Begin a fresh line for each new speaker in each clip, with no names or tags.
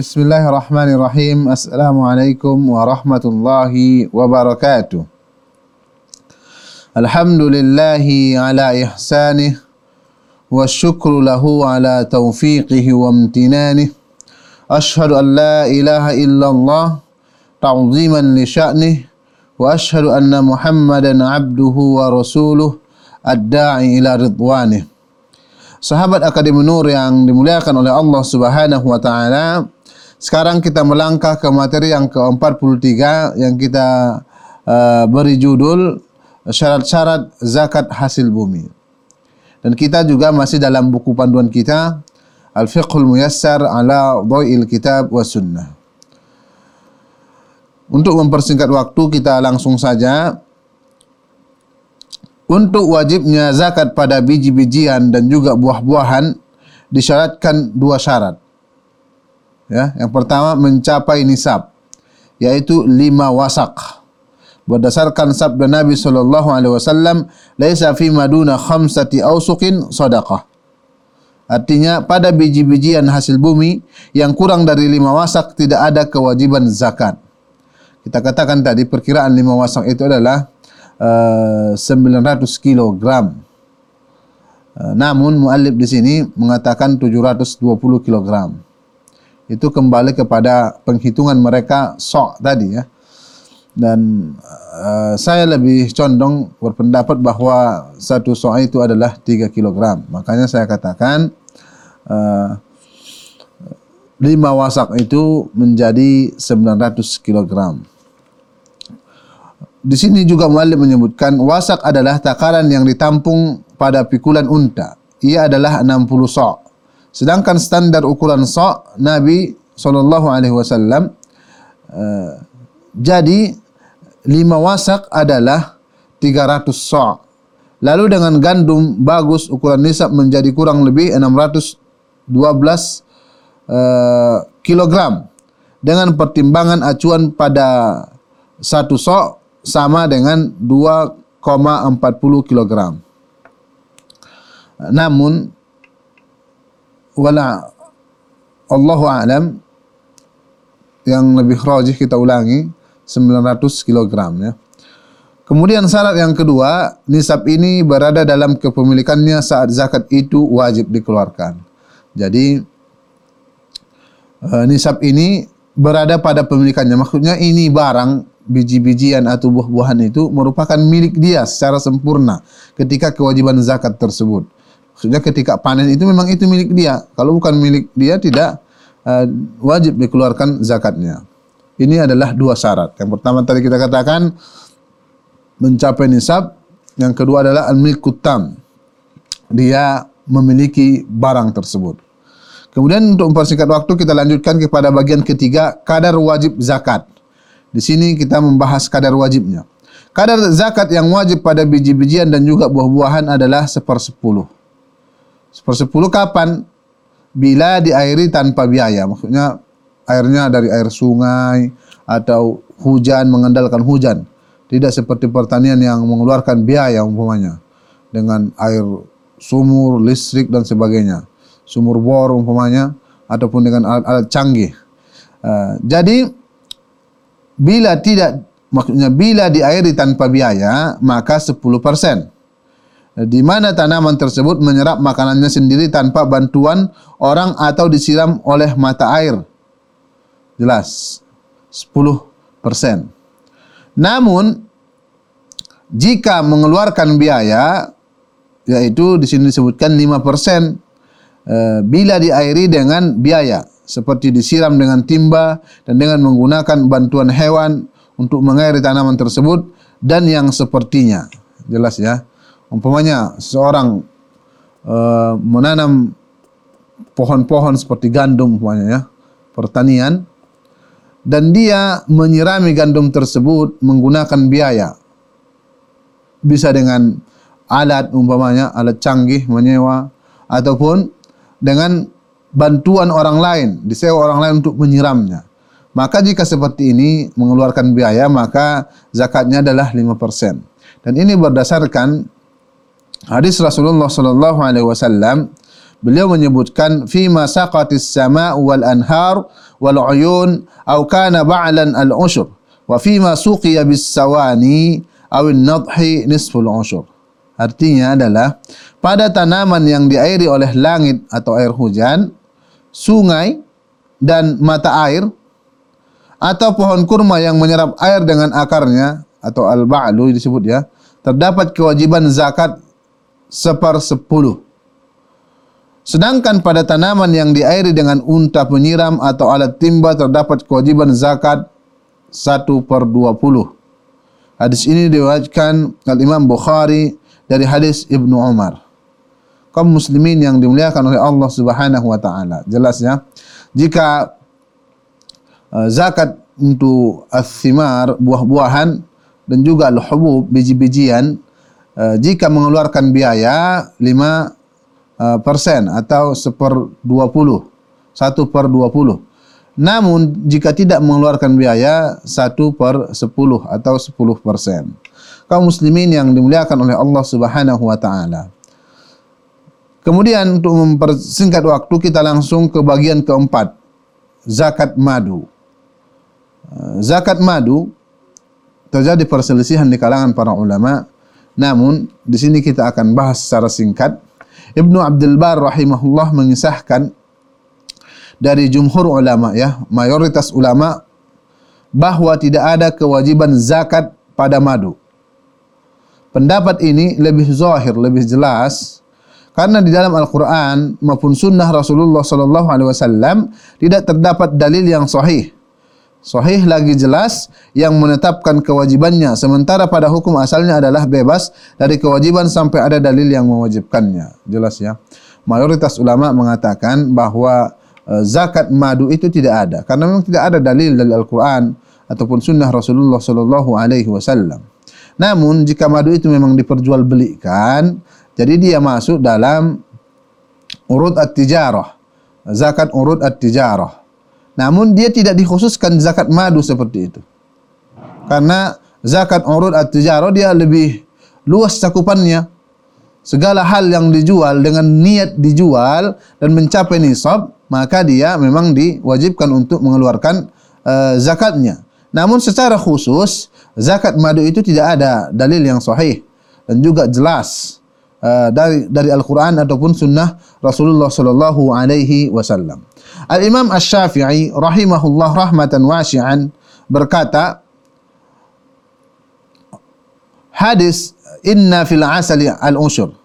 بسم الله الرحمن الرحيم السلام عليكم ورحمة الله وبركاته الحمد لله على إحسانه والشكر له على توفيقه وامتنانه أشهد أن لا إله إلا الله تعظيما لشأنه وأشهد أن محمدا عبده ورسوله الداعي إلى رضوانه صحابة أكاديم نور yang dimuliakan oleh Allah Subhanahu wa ta'ala sekarang kita melangkah ke materi yang ke-43 yang kita uh, beri judul syarat-syarat zakat hasil bumi. Dan kita juga masih dalam buku panduan kita Al-Fiqhul Muyassar ala Dhai'il Kitab wa Sunnah. Untuk mempersingkat waktu kita langsung saja untuk wajibnya zakat pada biji-bijian dan juga buah-buahan disyaratkan dua syarat. Ya, yang pertama mencapai nisab yaitu lima wasak. Berdasarkan sabda Nabi sallallahu alaihi wasallam laisa fi maduna khamsati ausuqin sadaqah artinya pada biji-bijian hasil bumi yang kurang dari lima wasak tidak ada kewajiban zakat. Kita katakan tadi perkiraan lima wasak itu adalah uh, 900 kilogram. Uh, namun muallif di sini mengatakan 720 kilogram itu kembali kepada penghitungan mereka sok tadi ya dan uh, saya lebih condong berpendapat bahawa satu soal itu adalah 3 kg. Makanya saya katakan uh, 5 wasak itu menjadi 900 kg. Di sini juga muallif menyebutkan wasak adalah takaran yang ditampung pada pikulan unta. Ia adalah 60 sok. Sedangkan standar ukuran sok Nabi sallallahu alaihi wasallam uh, jadi lima wasak adalah 300 sa'. Lalu dengan gandum bagus ukuran nisab menjadi kurang lebih 612 uh, kilogram dengan pertimbangan acuan pada satu sa' sama dengan 2,40 kilogram. Namun wala Allahu a'lam yang lebih rajih kita ulangi 900 kg ya. Kemudian syarat yang kedua, nisab ini berada dalam kepemilikannya saat zakat itu wajib dikeluarkan. Jadi uh, nisab ini berada pada pemilikannya. Maksudnya ini barang biji-bijian atau buah-buahan itu merupakan milik dia secara sempurna ketika kewajiban zakat tersebut. Maksudnya ketika panen itu memang itu milik dia. Kalau bukan milik dia tidak uh, wajib dikeluarkan zakatnya. Ini adalah dua syarat. Yang pertama tadi kita katakan mencapai nisab. Yang kedua adalah al-milkut tam. Dia memiliki barang tersebut. Kemudian untuk mempersingkat waktu kita lanjutkan kepada bagian ketiga kadar wajib zakat. Di sini kita membahas kadar wajibnya. Kadar zakat yang wajib pada biji-bijian dan juga buah-buahan adalah sepersepuluh. Sepersepuluh kapan? Bila diairi tanpa biaya. Maksudnya airnya dari air sungai atau hujan mengandalkan hujan. Tidak seperti pertanian yang mengeluarkan biaya umpamanya dengan air sumur, listrik dan sebagainya. Sumur bor umpamanya ataupun dengan alat-alat canggih. Uh, jadi bila tidak maksudnya bila diairi tanpa biaya maka 10%. Di mana tanaman tersebut menyerap makanannya sendiri tanpa bantuan orang atau disiram oleh mata air? Jelas 10%. Namun jika mengeluarkan biaya yaitu di sini disebutkan 5% eh, bila diairi dengan biaya seperti disiram dengan timba dan dengan menggunakan bantuan hewan untuk mengairi tanaman tersebut dan yang sepertinya. Jelas ya umpamanya seorang uh, menanam pohon-pohon seperti gandum umpamanya ya pertanian dan dia menyirami gandum tersebut menggunakan biaya. Bisa dengan alat umpamanya alat canggih menyewa ataupun dengan bantuan orang lain disewa orang lain untuk menyiramnya. Maka jika seperti ini mengeluarkan biaya maka zakatnya adalah 5% dan ini berdasarkan hadis Rasulullah sallallahu alaihi wasallam Beliau menyebutkan fima saqatis sama wal anhar wal uyun aw kana ba'lan al ushur wa fima suqiya bis sawani aw an nadhi nisful ushur. Artinya adalah pada tanaman yang diairi oleh langit atau air hujan, sungai dan mata air atau pohon kurma yang menyerap air dengan akarnya atau al-ba'lu disebut ya, terdapat kewajiban zakat sepersepuluh. Sedangkan pada tanaman yang diairi dengan unta penyiram atau alat timba terdapat kewajiban zakat satu per dua puluh. Hadis ini diwajibkan oleh Imam Bukhari dari hadis Ibnu Umar. Kaum muslimin yang dimuliakan oleh Allah Subhanahu wa taala. Jelas ya. Jika uh, zakat untuk as-thimar buah-buahan dan juga al-hubub biji-bijian jika mengeluarkan biaya Uh, persen atau seper dua puluh satu per dua puluh. Namun jika tidak mengeluarkan biaya satu per sepuluh atau sepuluh persen. Kaum muslimin yang dimuliakan oleh Allah Subhanahu Wa Taala. Kemudian untuk mempersingkat waktu kita langsung ke bagian keempat zakat madu. Uh, zakat madu terjadi perselisihan di kalangan para ulama. Namun di sini kita akan bahas secara singkat. Ibnu Abdul Bar rahimahullah mengisahkan dari jumhur ulama ya, mayoritas ulama bahwa tidak ada kewajiban zakat pada madu. Pendapat ini lebih zahir, lebih jelas karena di dalam Al-Qur'an maupun sunnah Rasulullah sallallahu alaihi wasallam tidak terdapat dalil yang sahih Sahih lagi jelas yang menetapkan kewajibannya sementara pada hukum asalnya adalah bebas dari kewajiban sampai ada dalil yang mewajibkannya. Jelas ya. Mayoritas ulama mengatakan bahwa e, zakat madu itu tidak ada karena memang tidak ada dalil dari Al-Qur'an ataupun sunnah Rasulullah sallallahu alaihi wasallam. Namun jika madu itu memang diperjualbelikan, jadi dia masuk dalam urut at-tijarah. Zakat urut at-tijarah. Namun dia tidak dikhususkan zakat madu seperti itu. Karena zakat urut at-tijarah dia lebih luas cakupannya. Segala hal yang dijual dengan niat dijual dan mencapai nisab, maka dia memang diwajibkan untuk mengeluarkan uh, zakatnya. Namun secara khusus, zakat madu itu tidak ada dalil yang sahih dan juga jelas uh, dari dari Al-Qur'an ataupun sunnah Rasulullah sallallahu alaihi wasallam. Al-Imam Asy-Syafi'i rahimahullah rahmatan wasi'an berkata hadis inna fil asali al-usyur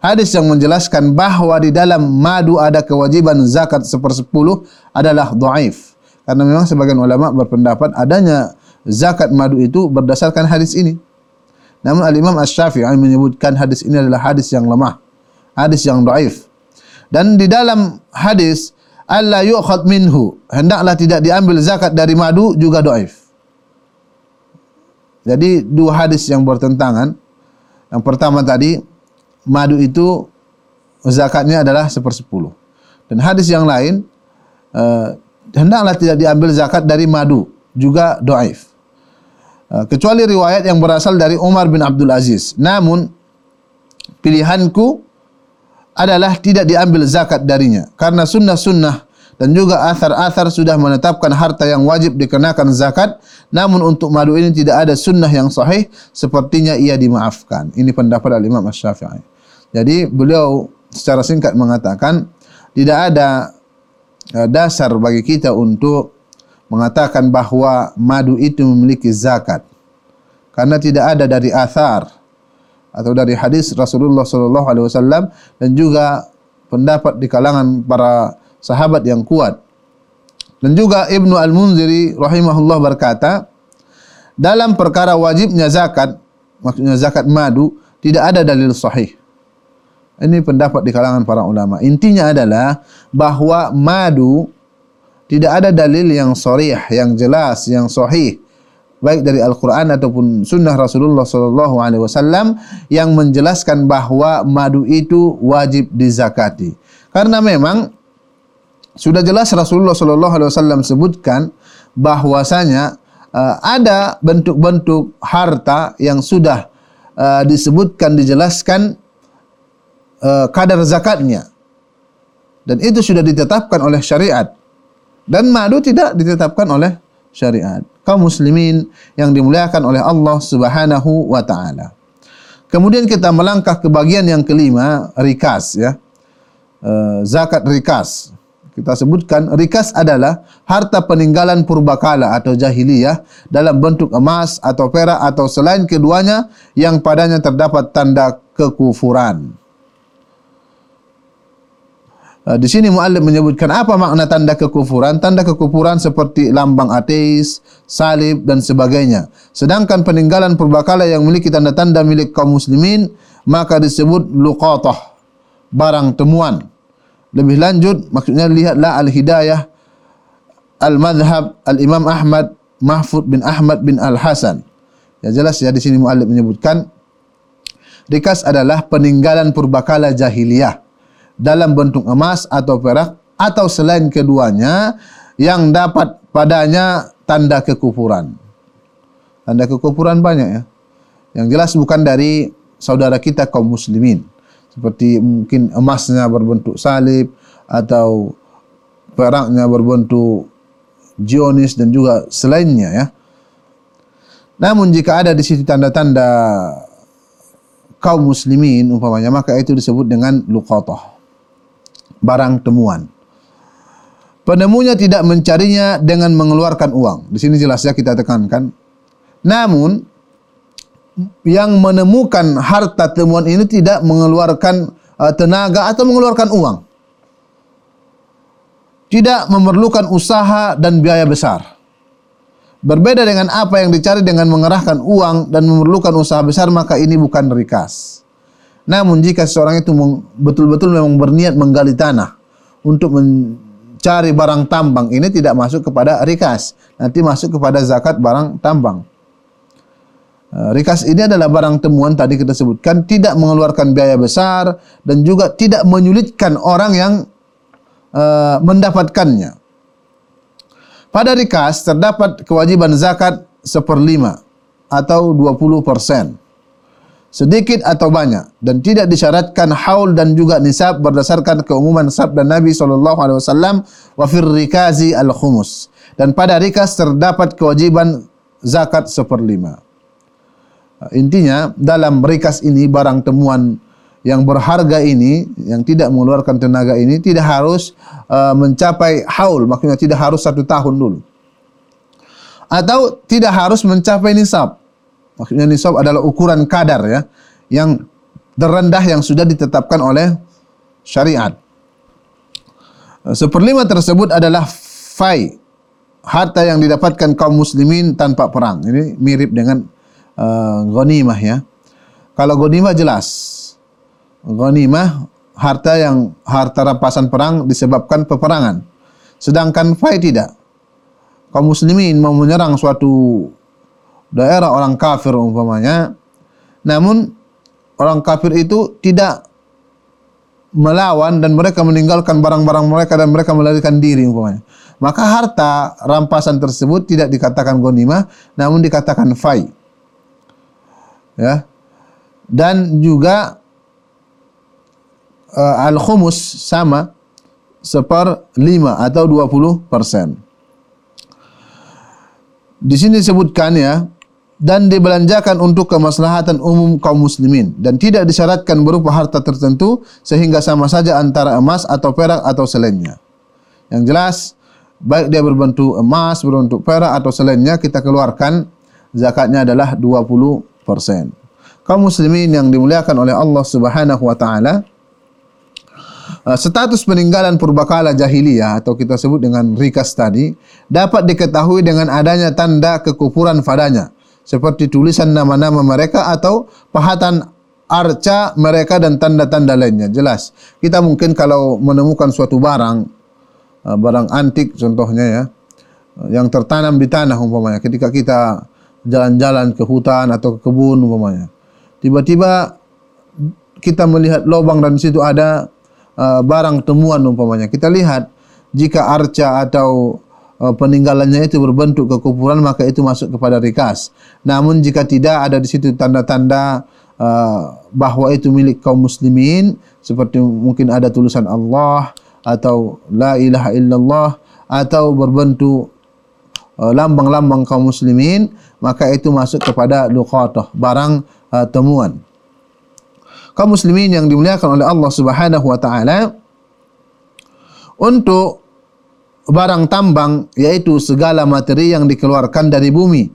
hadis yang menjelaskan bahawa di dalam madu ada kewajiban zakat sepersepuluh adalah dhaif. Karena memang sebagian ulama berpendapat adanya zakat madu itu berdasarkan hadis ini namun al-Imam Asy-Syafi'i menyebutkan hadis ini adalah hadis yang lemah hadis yang dhaif dan di dalam hadis alla yu'khad minhu hendaklah tidak diambil zakat dari madu juga dhaif jadi dua hadis yang bertentangan. Yang pertama tadi madu itu zakatnya adalah sepersepuluh. Dan hadis yang lain uh, hendaklah tidak diambil zakat dari madu juga dhaif kecuali riwayat yang berasal dari Umar bin Abdul Aziz. Namun pilihanku adalah tidak diambil zakat darinya. Karena sunnah-sunnah dan juga athar-athar sudah menetapkan harta yang wajib dikenakan zakat. Namun untuk madu ini tidak ada sunnah yang sahih. Sepertinya ia dimaafkan. Ini pendapat al-Imam Asy-Syafi'i jadi beliau secara singkat mengatakan tidak ada eh, dasar bagi kita untuk mengatakan bahawa madu itu memiliki zakat karena tidak ada dari athar atau dari hadis Rasulullah sallallahu alaihi wasallam dan juga pendapat di kalangan para sahabat yang kuat. Dan juga Ibnu Al-Munziri rahimahullah berkata, dalam perkara wajibnya zakat, maksudnya zakat madu, tidak ada dalil sahih. Ini pendapat di kalangan para ulama. Intinya adalah bahawa madu tidak ada dalil yang sharih, yang jelas, yang sahih baik dari Al-Quran ataupun Sunnah Rasulullah Sallallahu Alaihi Wasallam yang menjelaskan bahawa madu itu wajib dizakati. Karena memang sudah jelas Rasulullah Sallallahu Alaihi Wasallam sebutkan bahwasanya uh, ada bentuk-bentuk harta yang sudah uh, disebutkan dijelaskan uh, kadar zakatnya dan itu sudah ditetapkan oleh syariat dan madu tidak ditetapkan oleh syariat. Kaum muslimin yang dimuliakan oleh Allah Subhanahu wa taala. Kemudian kita melangkah ke bagian yang kelima rikas ya. Uh, zakat rikas. Kita sebutkan rikas adalah harta peninggalan purbakala atau jahiliyah dalam bentuk emas atau perak atau selain keduanya yang padanya terdapat tanda kekufuran. Uh, di sini muallim menyebutkan apa makna tanda kekufuran? Tanda kekufuran seperti lambang ateis, salib dan sebagainya. Sedangkan peninggalan purbakala yang memiliki tanda-tanda milik kaum muslimin maka disebut luqatah, barang temuan. Lebih lanjut maksudnya lihatlah al-hidayah al-madhhab al-Imam Ahmad Mahfud bin Ahmad bin Al-Hasan. Ya jelas ya di sini muallif menyebutkan rikas adalah peninggalan purbakala jahiliyah dalam bentuk emas atau perak atau selain keduanya yang dapat padanya tanda kekufuran. Tanda kekufuran banyak ya. Yang jelas bukan dari saudara kita kaum muslimin seperti mungkin emasnya berbentuk salib atau peraknya berbentuk Zionis dan juga selainnya ya. Namun jika ada di situ tanda-tanda kaum muslimin umpamanya maka itu disebut dengan luqatah. Barang temuan. Penemunya tidak mencarinya dengan mengeluarkan uang. Di sini jelasnya kita tekankan. Namun yang menemukan harta temuan ini tidak mengeluarkan uh, tenaga atau mengeluarkan uang. Tidak memerlukan usaha dan biaya besar. Berbeda dengan apa yang dicari dengan mengerahkan uang dan memerlukan usaha besar, maka ini bukan rikas. Namun jika seorang itu betul-betul memang berniat menggali tanah untuk mencari barang tambang, ini tidak masuk kepada rikas. Nanti masuk kepada zakat barang tambang. Uh, rikas ini adalah barang temuan tadi kita sebutkan tidak mengeluarkan biaya besar dan juga tidak menyulitkan orang yang uh, mendapatkannya. Pada rikas terdapat kewajiban zakat seperlima atau 20 persen. Sedikit atau banyak dan tidak disyaratkan haul dan juga nisab berdasarkan keumuman sabda Nabi sallallahu alaihi wasallam wa fir rikazi al khumus dan pada rikas terdapat kewajiban zakat seperlima. Intinya dalam rikas ini barang temuan yang berharga ini yang tidak mengeluarkan tenaga ini tidak harus uh, mencapai haul maksudnya tidak harus satu tahun dulu. Atau tidak harus mencapai nisab maksudnya nisab adalah ukuran kadar ya yang terendah yang sudah ditetapkan oleh syariat uh, seperlima tersebut adalah fai harta yang didapatkan kaum muslimin tanpa perang ini mirip dengan uh, ghanimah ya. Kalau ghanimah jelas. Ghanimah harta yang harta rampasan perang disebabkan peperangan. Sedangkan fai tidak. Kaum muslimin mau menyerang suatu daerah orang kafir umpamanya. Namun orang kafir itu tidak melawan dan mereka meninggalkan barang-barang mereka dan mereka melarikan diri umpamanya. Maka harta rampasan tersebut tidak dikatakan ghanimah namun dikatakan fai ya dan juga uh, al khumus sama seper lima atau dua puluh persen. Di sini disebutkan ya dan dibelanjakan untuk kemaslahatan umum kaum muslimin dan tidak disyaratkan berupa harta tertentu sehingga sama saja antara emas atau perak atau selainnya. Yang jelas baik dia berbentuk emas, berbentuk perak atau selainnya kita keluarkan zakatnya adalah 20 persen. Kaum muslimin yang dimuliakan oleh Allah Subhanahu wa taala uh, status peninggalan purbakala jahiliyah atau kita sebut dengan rikas tadi dapat diketahui dengan adanya tanda kekufuran padanya seperti tulisan nama-nama mereka atau pahatan arca mereka dan tanda-tanda lainnya jelas kita mungkin kalau menemukan suatu barang uh, barang antik contohnya ya uh, yang tertanam di tanah umpamanya ketika kita jalan-jalan ke hutan atau ke kebun umpamanya. Tiba-tiba kita melihat lubang dan di situ ada uh, barang temuan umpamanya. Kita lihat jika arca atau peninggalannya itu berbentuk kekufuran maka itu masuk kepada rikas. Namun jika tidak ada di situ tanda-tanda uh, bahawa itu milik kaum muslimin seperti mungkin ada tulisan Allah atau la ilaha illallah atau berbentuk uh, lambang-lambang kaum muslimin maka itu masuk kepada luqatah barang uh, temuan kaum muslimin yang dimuliakan oleh Allah Subhanahu wa taala untuk barang tambang yaitu segala materi yang dikeluarkan dari bumi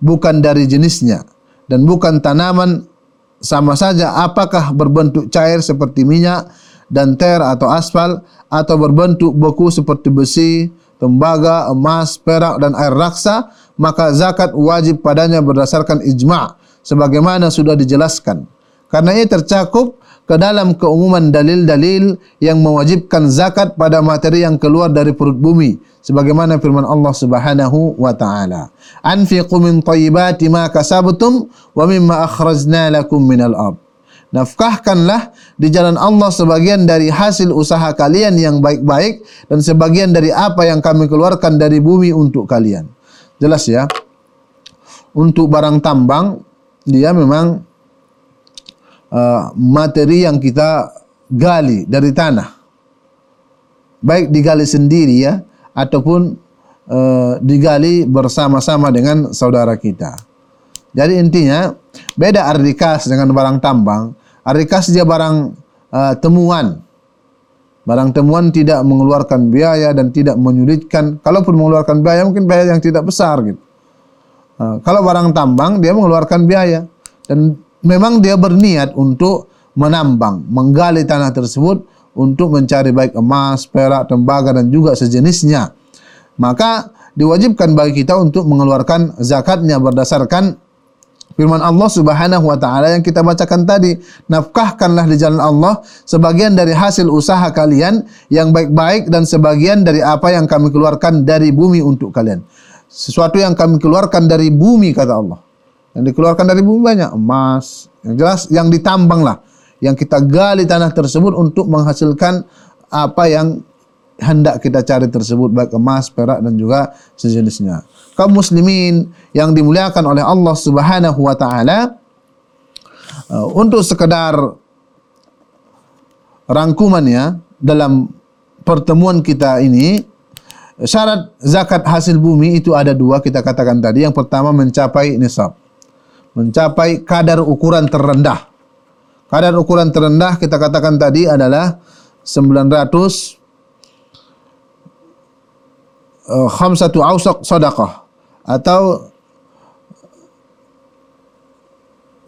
bukan dari jenisnya dan bukan tanaman sama saja apakah berbentuk cair seperti minyak dan ter atau aspal atau berbentuk beku seperti besi, tembaga, emas, perak dan air raksa, maka zakat wajib padanya berdasarkan ijma' sebagaimana sudah dijelaskan. Karena ia tercakup ke dalam keumuman dalil-dalil yang mewajibkan zakat pada materi yang keluar dari perut bumi sebagaimana firman Allah Subhanahu wa taala. Anfiqu min thayyibati ma kasabtum wa mimma akhrajna lakum minal ard. Nafkahkanlah di jalan Allah sebagian dari hasil usaha kalian yang baik-baik dan sebagian dari apa yang kami keluarkan dari bumi untuk kalian. Jelas ya? Untuk barang tambang dia memang Uh, materi yang kita gali dari tanah. Baik digali sendiri ya ataupun uh, digali bersama-sama dengan saudara kita. Jadi intinya beda ardikas dengan barang tambang. Ardikas dia barang uh, temuan. Barang temuan tidak mengeluarkan biaya dan tidak menyulitkan. Kalaupun mengeluarkan biaya mungkin biaya yang tidak besar gitu. Uh, kalau barang tambang dia mengeluarkan biaya. Dan memang dia berniat untuk menambang, menggali tanah tersebut untuk mencari baik emas, perak, tembaga dan juga sejenisnya. Maka diwajibkan bagi kita untuk mengeluarkan zakatnya berdasarkan firman Allah Subhanahu wa taala yang kita bacakan tadi, nafkahkanlah di jalan Allah sebagian dari hasil usaha kalian yang baik-baik dan sebagian dari apa yang kami keluarkan dari bumi untuk kalian. Sesuatu yang kami keluarkan dari bumi kata Allah. Yang dikeluarkan dari bumi banyak emas, yang jelas yang ditambang lah, yang kita gali tanah tersebut untuk menghasilkan apa yang hendak kita cari tersebut baik emas, perak dan juga sejenisnya. Kaum muslimin yang dimuliakan oleh Allah Subhanahu wa taala uh, untuk sekedar rangkumannya dalam pertemuan kita ini syarat zakat hasil bumi itu ada dua kita katakan tadi. Yang pertama mencapai nisab mencapai kadar ukuran terendah. Kadar ukuran terendah kita katakan tadi adalah 900 uh, khamsatu awsaq sadaqah atau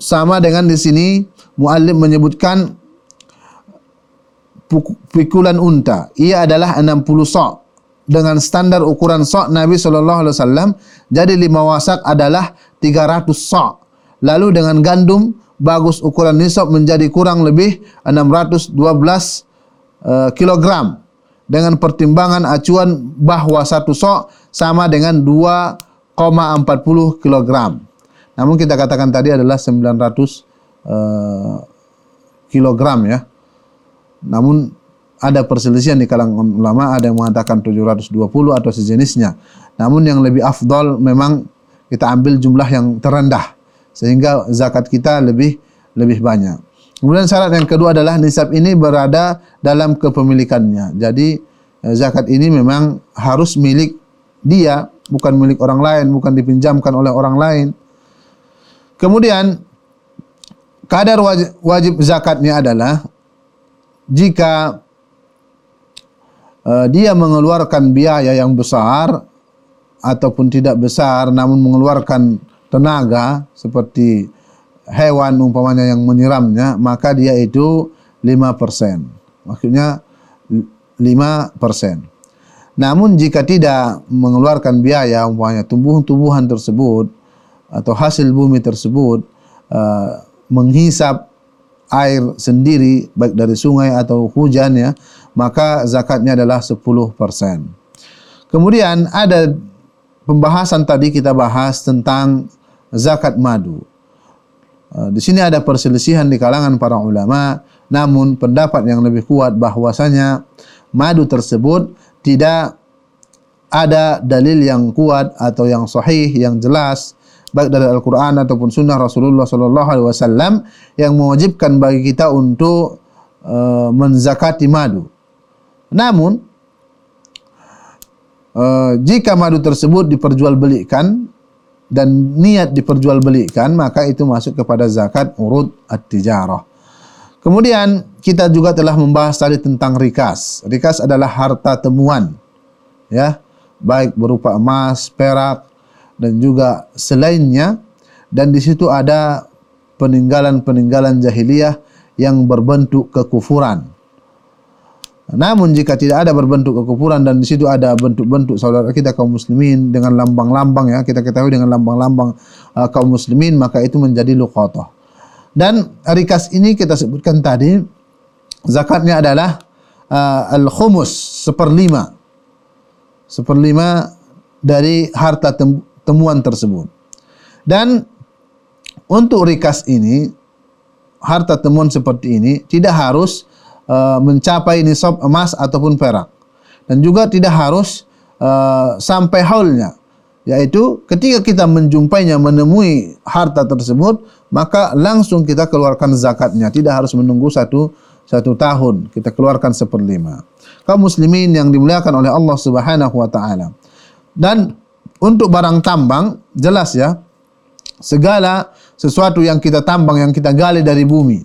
sama dengan di sini muallim menyebutkan pikulan unta. Ia adalah 60 sok dengan standar ukuran sok Nabi sallallahu alaihi wasallam jadi lima wasak adalah 300 sok Lalu dengan gandum bagus ukuran nisab menjadi kurang lebih 612 uh, kilogram dengan pertimbangan acuan bahawa satu sok sama dengan 2,40 kilogram. Namun kita katakan tadi adalah 900 uh, kilogram ya. Namun ada perselisihan di kalangan ulama ada yang mengatakan 720 atau sejenisnya. Namun yang lebih afdal memang kita ambil jumlah yang terendah sehingga zakat kita lebih lebih banyak. Kemudian syarat yang kedua adalah nisab ini berada dalam kepemilikannya. Jadi eh, zakat ini memang harus milik dia, bukan milik orang lain, bukan dipinjamkan oleh orang lain. Kemudian kadar wajib, zakatnya adalah jika uh, dia mengeluarkan biaya yang besar ataupun tidak besar namun mengeluarkan tenaga seperti hewan umpamanya yang menyiramnya maka dia itu 5%. Maksudnya 5%. Namun jika tidak mengeluarkan biaya umpamanya tumbuhan-tumbuhan tersebut atau hasil bumi tersebut uh, menghisap air sendiri baik dari sungai atau hujan ya maka zakatnya adalah 10%. Kemudian ada pembahasan tadi kita bahas tentang zakat madu. Uh, di sini ada perselisihan di kalangan para ulama, namun pendapat yang lebih kuat bahwasanya madu tersebut tidak ada dalil yang kuat atau yang sahih yang jelas baik dari Al-Qur'an ataupun sunnah Rasulullah sallallahu alaihi wasallam yang mewajibkan bagi kita untuk uh, menzakati madu. Namun uh, jika madu tersebut diperjualbelikan dan niat diperjualbelikan maka itu masuk kepada zakat urud at-tijarah. Kemudian kita juga telah membahas tadi tentang rikas. Rikas adalah harta temuan. Ya, baik berupa emas, perak dan juga selainnya dan di situ ada peninggalan-peninggalan jahiliyah yang berbentuk kekufuran. Namun jika tidak ada berbentuk kekufuran dan di situ ada bentuk-bentuk saudara kita kaum muslimin dengan lambang-lambang ya kita ketahui dengan lambang-lambang uh, kaum muslimin maka itu menjadi luqatah. Dan rikas ini kita sebutkan tadi zakatnya adalah uh, al-khumus seperlima seperlima dari harta temuan tersebut. Dan untuk rikas ini harta temuan seperti ini tidak harus Uh, mencapai nisab emas ataupun perak. Dan juga tidak harus uh, sampai haulnya. Yaitu ketika kita menjumpainya menemui harta tersebut maka langsung kita keluarkan zakatnya. Tidak harus menunggu satu satu tahun. Kita keluarkan seperlima. Kaum muslimin yang dimuliakan oleh Allah Subhanahu wa taala. Dan untuk barang tambang jelas ya segala sesuatu yang kita tambang yang kita gali dari bumi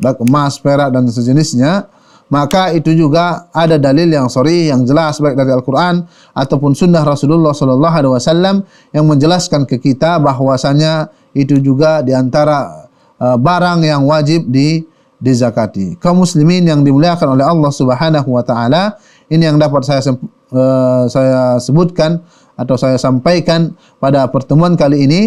emas, perak dan sejenisnya, maka itu juga ada dalil yang sorry yang jelas baik dari Al-Quran ataupun Sunnah Rasulullah Sallallahu Alaihi Wasallam yang menjelaskan ke kita bahwasanya itu juga diantara uh, barang yang wajib di dizakati. Kaum muslimin yang dimuliakan oleh Allah Subhanahu Wa Taala ini yang dapat saya uh, saya sebutkan atau saya sampaikan pada pertemuan kali ini.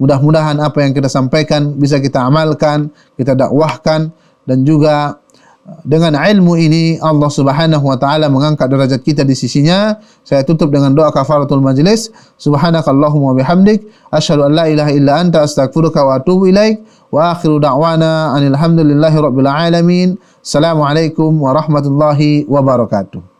Mudah-mudahan apa yang kita sampaikan bisa kita amalkan, kita dakwahkan dan juga uh, dengan ilmu ini Allah Subhanahu wa taala mengangkat derajat kita di sisinya. Saya tutup dengan doa kafaratul majlis. Subhanakallahumma bihamdik asyhadu an la ilaha illa anta astaghfiruka wa atubu ilaik. Wa akhiru da'wana anil hamdulillahi rabbil alamin. Assalamualaikum warahmatullahi wabarakatuh.